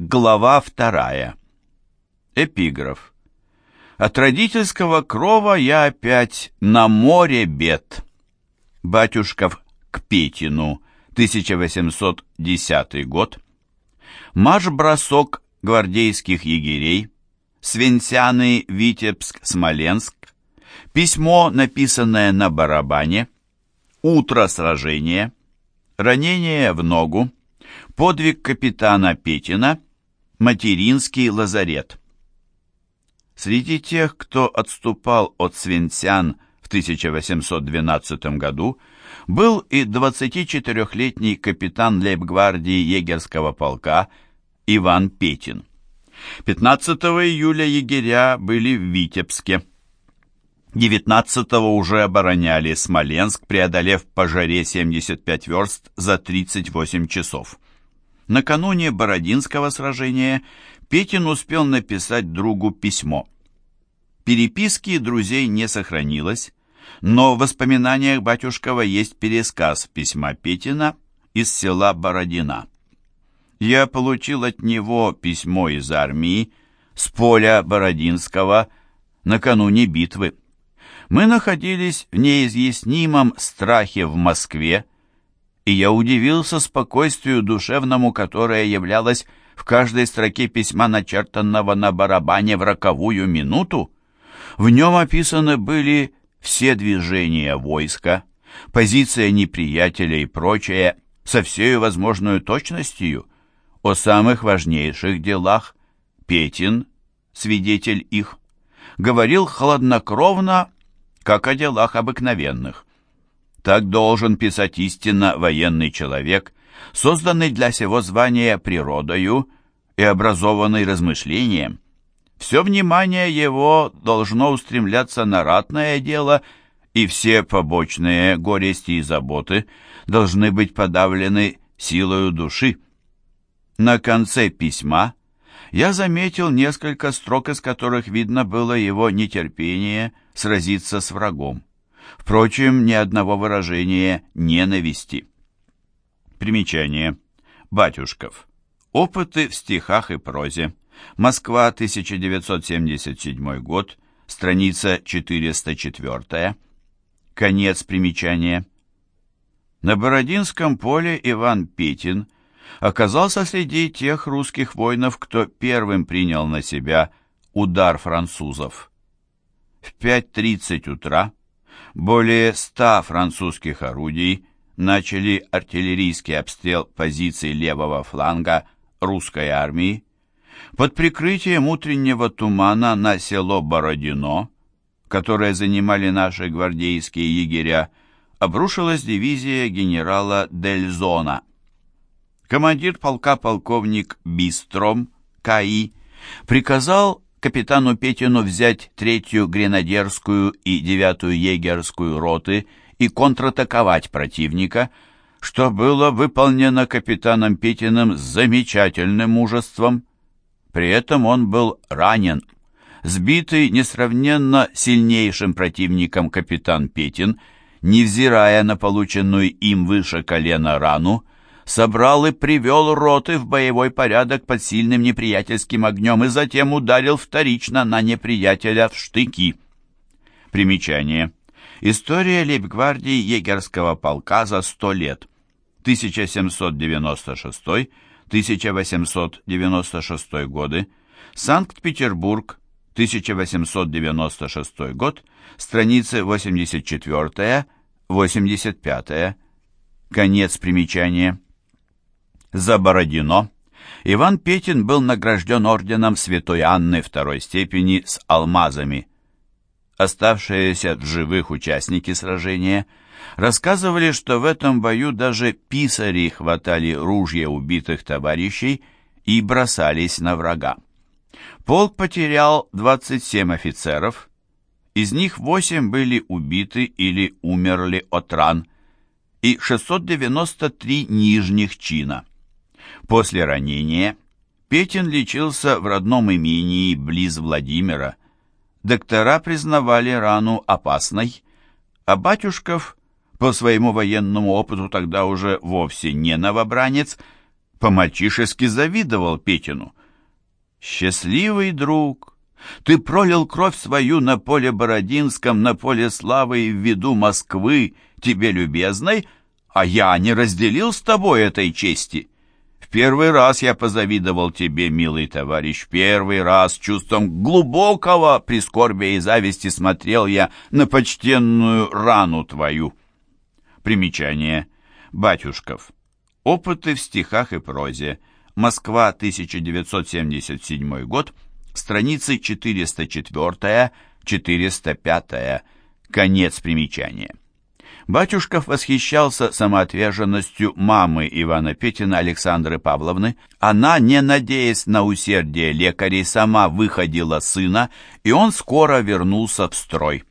Глава вторая. Эпиграф. От родительского крова я опять на море бед. Батюшков к Петину, 1810 год. Марш-бросок гвардейских егерей. Свинсяны, Витебск, Смоленск. Письмо, написанное на барабане. Утро сражения. Ранение в ногу. Подвиг капитана Петина. Материнский лазарет. Среди тех, кто отступал от свинцян в 1812 году, был и 24-летний капитан лейбгвардии егерского полка Иван Петин. 15 июля егеря были в Витебске. 19-го уже обороняли Смоленск, преодолев по жаре 75 верст за 38 часов. Накануне Бородинского сражения Петин успел написать другу письмо. Переписки друзей не сохранилось, но в воспоминаниях Батюшкова есть пересказ письма Петина из села Бородина. «Я получил от него письмо из армии с поля Бородинского накануне битвы. Мы находились в неизъяснимом страхе в Москве, и я удивился спокойствию душевному, которое являлось в каждой строке письма, начертанного на барабане в роковую минуту. В нем описаны были все движения войска, позиция неприятеля и прочее, со всей возможной точностью. О самых важнейших делах Петин, свидетель их, говорил хладнокровно, как о делах обыкновенных. Так должен писать истинно военный человек, созданный для сего звания природою и образованный размышлением. Все внимание его должно устремляться на ратное дело, и все побочные горести и заботы должны быть подавлены силою души. На конце письма я заметил несколько строк, из которых видно было его нетерпение сразиться с врагом. Впрочем, ни одного выражения ненависти. Примечание. Батюшков. Опыты в стихах и прозе. Москва, 1977 год. Страница 404. Конец примечания. На Бородинском поле Иван Петин оказался среди тех русских воинов, кто первым принял на себя удар французов. В 5.30 утра более ста французских орудий начали артиллерийский обстрел позиций левого фланга русской армии. Под прикрытием утреннего тумана на село Бородино, которое занимали наши гвардейские егеря, обрушилась дивизия генерала Дельзона. Командир полка полковник Бистром К.И. приказал капитану Петину взять третью гренадерскую и девятую егерскую роты и контратаковать противника, что было выполнено капитаном Петиным с замечательным мужеством. При этом он был ранен. Сбитый несравненно сильнейшим противником капитан Петин, невзирая на полученную им выше колена рану, собрал и привел роты в боевой порядок под сильным неприятельским огнем и затем ударил вторично на неприятеля в штыки. Примечание. История лейбгвардии егерского полка за сто лет. 1796-1896 годы. Санкт-Петербург, 1896 год. Страницы 84-85. Конец примечания. За Бородино Иван Петин был награжден орденом Святой Анны второй степени с алмазами. Оставшиеся в живых участники сражения рассказывали, что в этом бою даже писари хватали ружья убитых товарищей и бросались на врага. Полк потерял 27 офицеров, из них 8 были убиты или умерли от ран, и 693 нижних чина. После ранения Петин лечился в родном имении близ Владимира. Доктора признавали рану опасной, а Батюшков, по своему военному опыту тогда уже вовсе не новобранец, по-мальчишески завидовал Петину. «Счастливый друг, ты пролил кровь свою на поле Бородинском, на поле славы и в виду Москвы, тебе любезной, а я не разделил с тобой этой чести. Первый раз я позавидовал тебе, милый товарищ, первый раз чувством глубокого прискорбия и зависти смотрел я на почтенную рану твою». Примечание. Батюшков. Опыты в стихах и прозе. Москва, 1977 год. Страницы 404-405. Конец примечания. Батюшков восхищался самоотверженностью мамы Ивана Петина Александры Павловны. Она, не надеясь на усердие лекарей, сама выходила сына, и он скоро вернулся в строй.